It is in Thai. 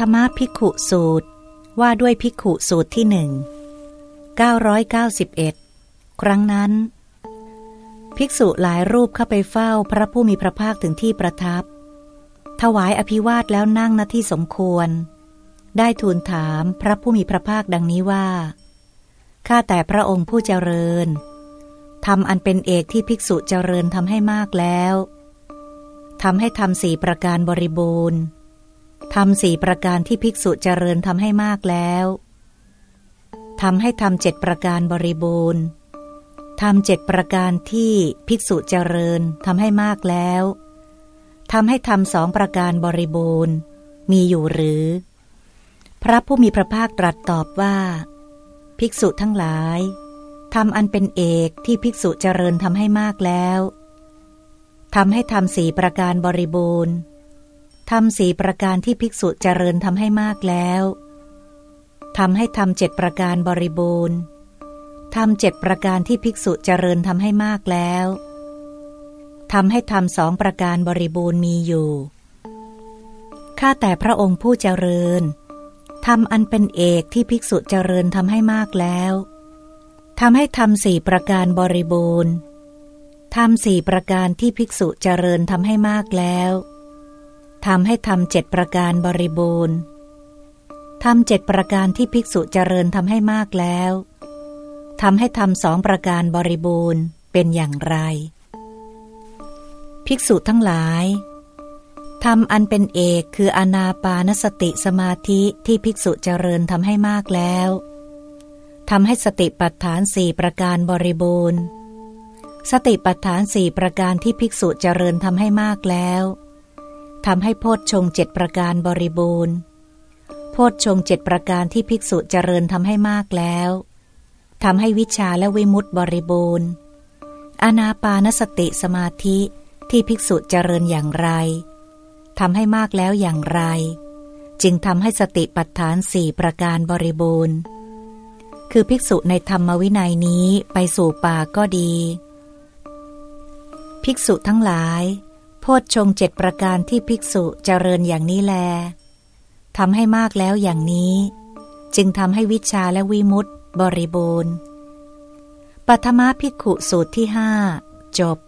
ฐมภิกขุสูตร ว่าด้วยภิกขุสูตรที่หนึ่ง991 ครั้งนั้น ภิกษุหลายรูปเข้าไปเฝ้าพระผู้มีพระภาคถึงที่ประทับ ถวายอภิวาทแล้วนั่งณที่สมควร ได้ทูลถามพระผู้มีพระภาคดังนี้ว่า ข้าแต่พระองค์ผู้เจริญทำอันเป็นเอกที่ภิกษุเจริญทำให้มากแล้วทำให้ทำสี่ประการบริบูรณ์ ทำสี่ประการที่ภิกษุเจริญทำให้มากแล้วทำให้ทำเจ็ดประการบริบูรณ์ทำเจ็ดประการที่ภิกษุเจริญทำให้มากแล้วทำให้ทำสองประการบริบูรณ์ มีอยู่หรือ พระผู้มีพระภาคตรัสตอบว่า ภิกษุทั้งหลายทำอันเป็นเอกที่ภิกษุเจริญทำให้มากแล้วทำให้ทำสี่ประการบริบูรณ์ ทำสี่ประการที่ภิกษุเจริญทำให้มากแล้วทำให้ทำเจ็ดประการบริบูรณ์ทำเจ็ดประการที่ภิกษุเจริญทำให้มากแล้วทำให้ทำสองประการบริบูรณ์มีอยู่ ข้าแต่พระองค์ผู้เจริญทำอันเป็นเอกที่ภิกษุเจริญทำให้มากแล้วทำให้ทำสี่ประการบริบูรณ์ทำสี่ประการที่ภิกษุเจริญทำให้มากแล้ว ทำให้ทำเจ็ดประการบริบูรณ์ทำเจ็ดประการที่ภิกษุเจริญทำให้มากแล้วทำให้ทำสองประการบริบูรณ์เป็นอย่างไร ภิกษุทั้งหลายทำอันเป็นเอกคืออนาปานสติสมาธิที่ภิกษุเจริญทำให้มากแล้วทำให้สติปัฏฐานสี่ประการบริบูรณ์ สติปัฏฐานสี่ประการที่ภิกษุเจริญทำให้มากแล้ว ทำให้โพชฌงเจ็ดประการบริบูรณ์ โพชฌงเจ็ดประการที่ภิกษุเจริญทำให้มากแล้วทำให้วิชาและวิมุตติบริบูรณ์ อนาปานสติสมาธิที่ภิกษุเจริญอย่างไรทำให้มากแล้วอย่างไร จึงทำให้สติปัฏฐานสี่ประการบริบูรณ์ คือภิกษุในธรรมวินัยนี้ไปสู่ป่าก็ดี ภิกษุทั้งหลาย พชฌงเจ็ดประการที่ภิกษุเจริญอย่างนี้แลทำให้มากแล้วอย่างนี้ จึงทำให้วิชาและวิมุตติบริบูรณ์ปัทมาภิกขุสูตรที่ห้าจบ